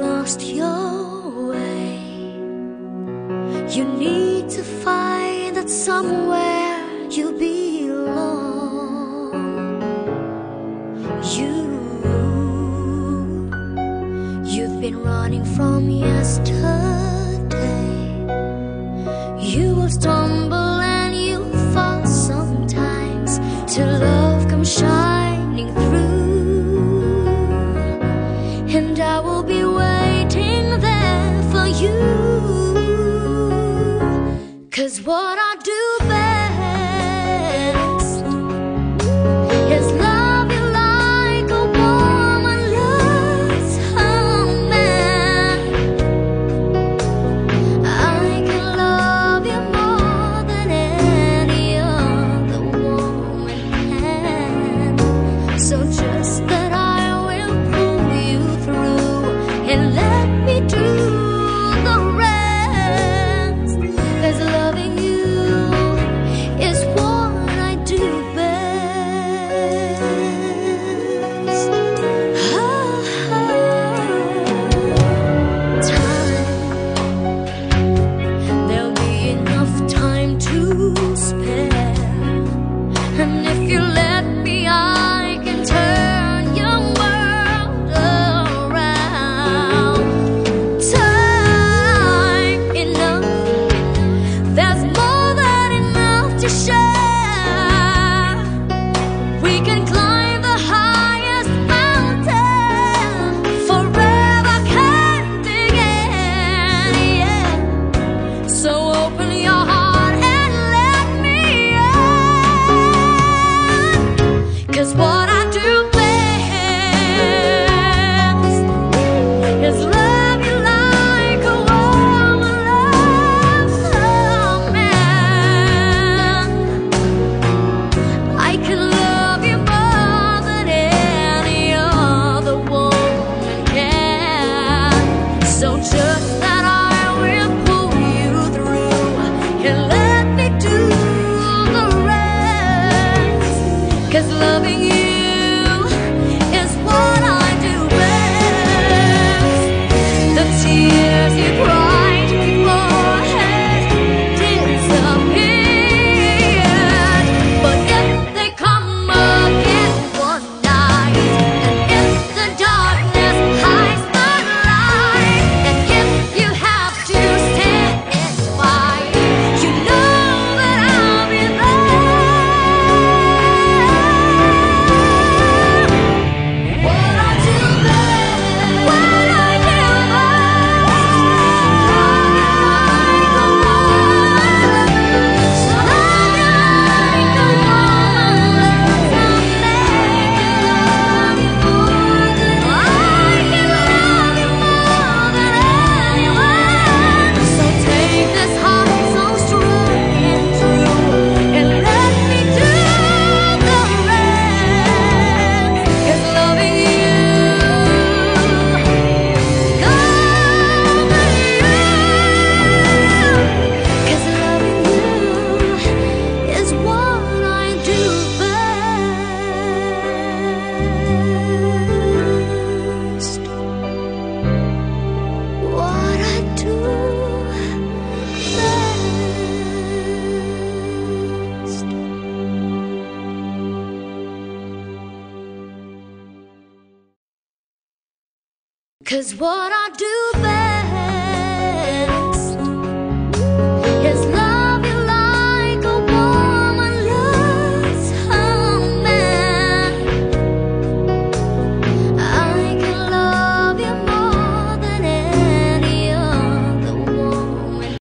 lost your way, you need to find that somewhere. Cause what I do best. Cause what I do best.